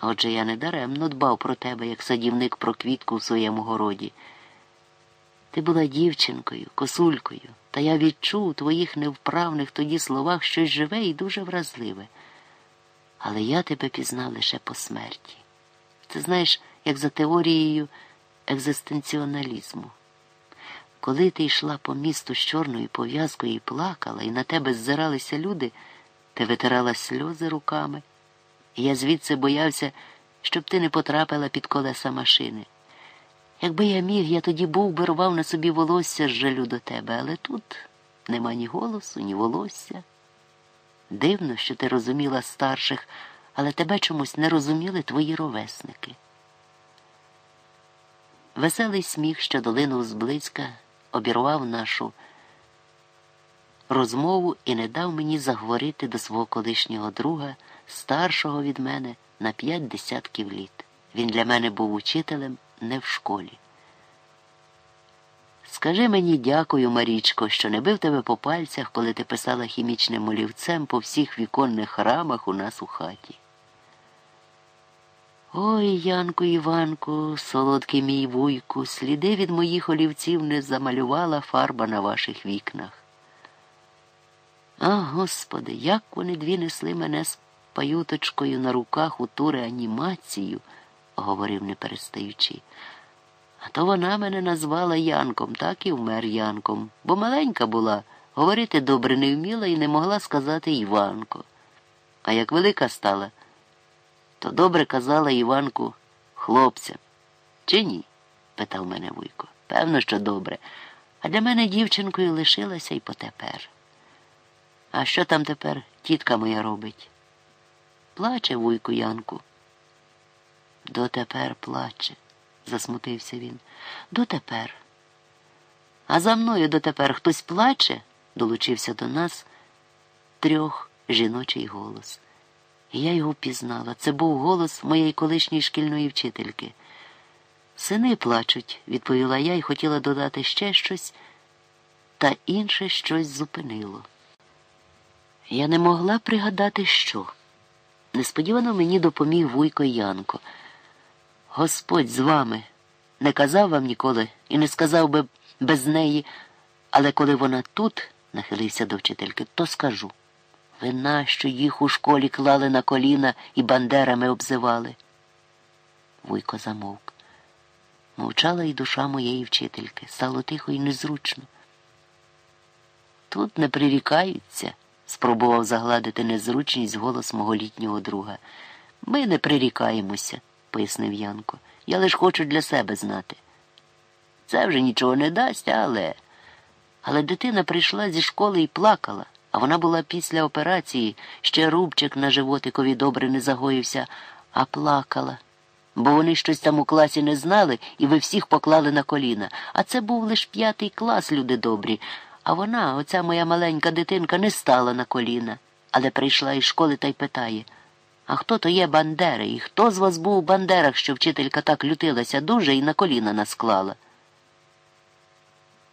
Отже, я недаремно дбав про тебе, як садівник про квітку в своєму городі. Ти була дівчинкою, косулькою, та я відчув у твоїх невправних тоді словах щось живе і дуже вразливе. Але я тебе пізнав лише по смерті. Це знаєш, як за теорією екзистенціоналізму. Коли ти йшла по місту з чорною пов'язкою і плакала, і на тебе ззиралися люди, ти витирала сльози руками, я звідси боявся, щоб ти не потрапила під колеса машини. Якби я міг, я тоді був би рвав на собі волосся з жалю до тебе, але тут нема ні голосу, ні волосся. Дивно, що ти розуміла старших, але тебе чомусь не розуміли твої ровесники. Веселий сміх, що долинув зблизька, обірвав нашу розмову і не дав мені заговорити до свого колишнього друга, старшого від мене на п'ять десятків літ. Він для мене був учителем не в школі. Скажи мені дякую, Марічко, що не бив тебе по пальцях, коли ти писала хімічним олівцем по всіх віконних рамах у нас у хаті. Ой, Янку Іванку, солодкий мій вуйку, сліди від моїх олівців не замалювала фарба на ваших вікнах. А, Господи, як вони дві несли мене з паюточкою на руках у ту реанімацію, говорив не перестаючи. А то вона мене назвала Янком, так і вмер Янком, бо маленька була, говорити добре не вміла і не могла сказати Іванко. А як велика стала, то добре казала Іванку хлопця. Чи ні? питав мене Вуйко. Певно, що добре. А для мене дівчинкою лишилася і потепер. А що там тепер тітка моя робить? Плаче вуйку Янку. Дотепер плаче, засмутився він. Дотепер. А за мною дотепер хтось плаче, долучився до нас трьох жіночий голос. Я його пізнала. Це був голос моєї колишньої шкільної вчительки. Сини плачуть, відповіла я і хотіла додати ще щось, та інше щось зупинило. Я не могла пригадати, що. Несподівано мені допоміг вуйко Янко. Господь з вами не казав вам ніколи і не сказав би без неї, але коли вона тут, нахилився до вчительки, то скажу. Ви нащо їх у школі клали на коліна і бандерами обзивали? Вуйко замовк. Мовчала і душа моєї вчительки. Стало тихо і незручно. Тут не прирікаються, спробував загладити незручність голос мого літнього друга. Ми не прирікаємося, пояснив Янко. Я лиш хочу для себе знати. Це вже нічого не дасть, але. Але дитина прийшла зі школи і плакала. А вона була після операції, ще рубчик на животикові добре не загоївся, а плакала. Бо вони щось там у класі не знали і ви всіх поклали на коліна. А це був лише п'ятий клас, люди добрі. А вона, оця моя маленька дитинка, не стала на коліна, але прийшла із школи та й питає А хто то є Бандери? І хто з вас був у Бандерах, що вчителька так лютилася дуже і на коліна насклала?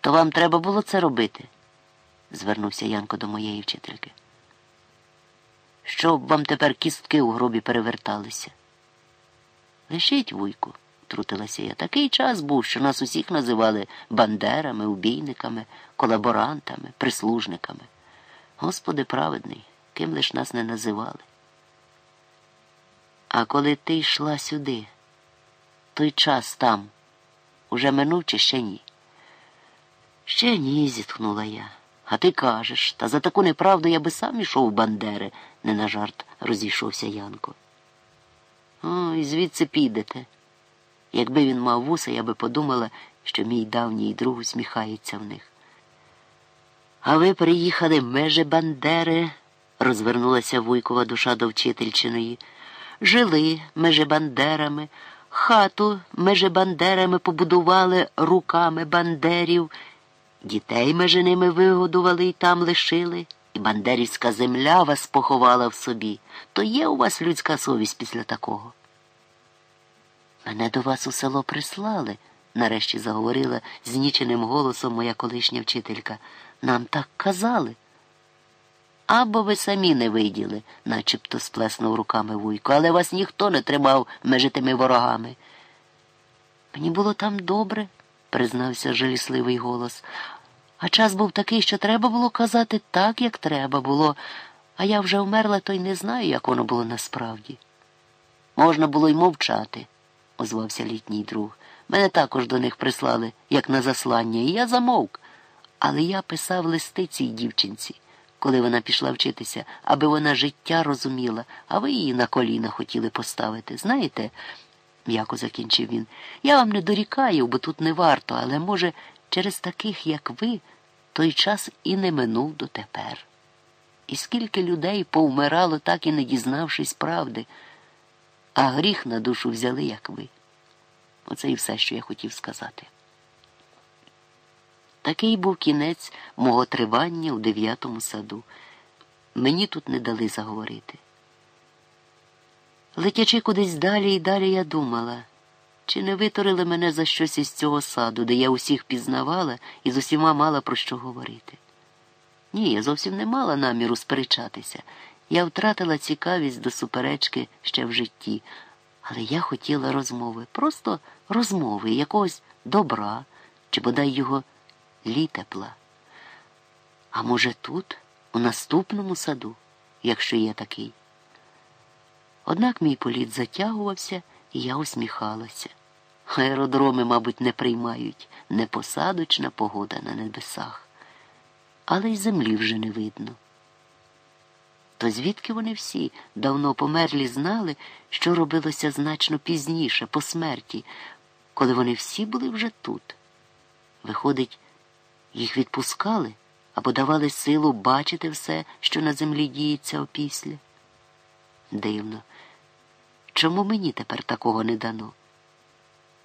То вам треба було це робити звернувся Янко до моєї вчительки. Щоб вам тепер кістки у гробі переверталися? Лишіть, вуйку, трутилася я. Такий час був, що нас усіх називали бандерами, убійниками, колаборантами, прислужниками. Господи праведний, ким лиш нас не називали. А коли ти йшла сюди, той час там уже минув чи ще ні? Ще ні, зітхнула я. А ти кажеш, та за таку неправду я би сам ішов Бандери, не на жарт розійшовся Янко. Ой, звідси підете. Якби він мав вуса, я би подумала, що мій давній друг усміхається в них. А ви приїхали меже Бандери, розвернулася Вуйкова душа до вчительчиної. Жили меже Бандерами, хату меже Бандерами побудували руками бандерів. Дітей межи ними вигодували і там лишили, і бандерівська земля вас поховала в собі. То є у вас людська совість після такого. Мене до вас у село прислали, нарешті заговорила зніченим голосом моя колишня вчителька. Нам так казали. Або ви самі не виділи, начебто сплеснув руками вуйко, але вас ніхто не тримав межи тими ворогами. Мені було там добре, признався жалісливий голос. А час був такий, що треба було казати так, як треба було, а я вже вмерла, то й не знаю, як воно було насправді. Можна було й мовчати, озвався літній друг. Мене також до них прислали, як на заслання, і я замовк. Але я писав листи цій дівчинці, коли вона пішла вчитися, аби вона життя розуміла, а ви її на коліна хотіли поставити. Знаєте, м'яко закінчив він, я вам не дорікаю, бо тут не варто, але, може, через таких, як ви, той час і не минув дотепер. І скільки людей повмирало, так і не дізнавшись правди, а гріх на душу взяли, як ви. Оце і все, що я хотів сказати. Такий був кінець мого тривання у дев'ятому саду. Мені тут не дали заговорити. Летячи кудись далі і далі, я думала, чи не виторили мене за щось із цього саду, де я усіх пізнавала і з усіма мала про що говорити. Ні, я зовсім не мала наміру сперечатися. Я втратила цікавість до суперечки ще в житті, але я хотіла розмови, просто розмови, якогось добра, чи бодай його літепла. А може, тут, у наступному саду, якщо є такий. Однак мій політ затягувався, і я усміхалася. Аеродроми, мабуть, не приймають непосадочна погода на небесах, але й землі вже не видно. То звідки вони всі, давно померлі, знали, що робилося значно пізніше, по смерті, коли вони всі були вже тут? Виходить, їх відпускали або давали силу бачити все, що на землі діється опісля? Дивно. Чому мені тепер такого не дано?